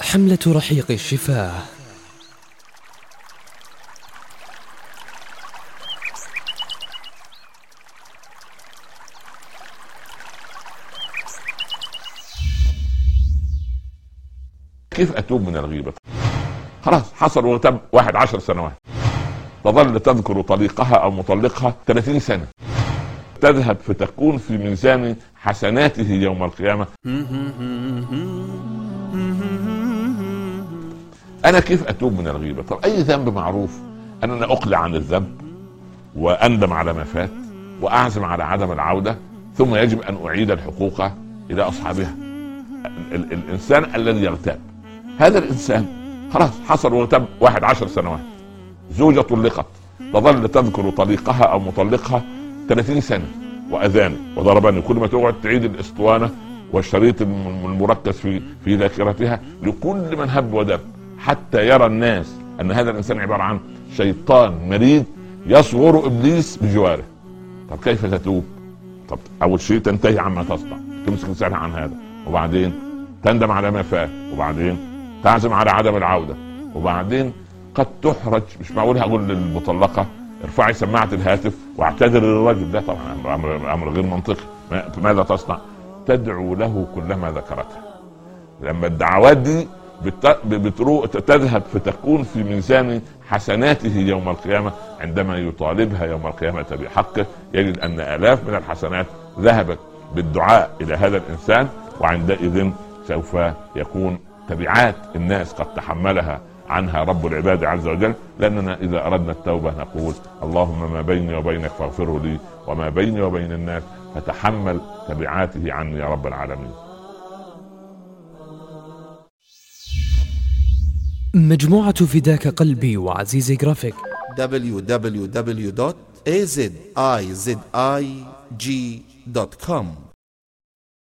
حملة رحيق الشفاه. كيف أتوب من الغيبة؟ خلاص حصل وتب واحد عشر سنوات. تظل تذكر طليقها أو مطلقها 30 سنة. تذهب فتكون في ميزان حسناته يوم القيامة. أنا كيف أتوب من الغيبة؟ طب أي ذنب معروف؟ ان أنا أقلع عن الذنب وأندم على ما فات وأعزم على عدم العودة ثم يجب أن أعيد الحقوق إلى أصحابها. ال- ال- الإنسان الذي يغتاب هذا الإنسان خلاص حصل وتب واحد عشر سنوات زوجة طلقت تظل تذكر طليقها أو مطلقها 30 سنة واذاني وضربني كل ما تقعد تعيد الأسطوانة والشريط الم- المركز في في ذاكرتها لكل من هب ودب. حتى يرى الناس أن هذا الإنسان عبارة عن شيطان مريض يصغر إبليس بجواره. طب كيف تتوب؟ طب أول شيء تنتهي عما تصنع تمسك لسانها عن هذا. وبعدين تندم على ما فات. وبعدين تعزم على عدم العودة. وبعدين قد تحرج. مش معقول هقول للمطلقة ارفعي سماعة الهاتف واعتذر للرجل. ده طبعا أمر أمر, غير منطقي. ما- ماذا تصنع؟ تدعو له كلما ذكرته. لما الدعوات دي. تذهب فتكون في ميزان حسناته يوم القيامة عندما يطالبها يوم القيامة بحقه يجد أن آلاف من الحسنات ذهبت بالدعاء إلى هذا الإنسان وعندئذ سوف يكون تبعات الناس قد تحملها عنها رب العباد عز وجل. لأننا إذا أردنا التوبة نقول اللهم ما بيني وبينك فاغفره لي وما بيني وبين الناس فتحمل تبعاته عني يا رب العالمين. مجموعة فداك قلبي وعزيزي جرافيك. www.azizig.com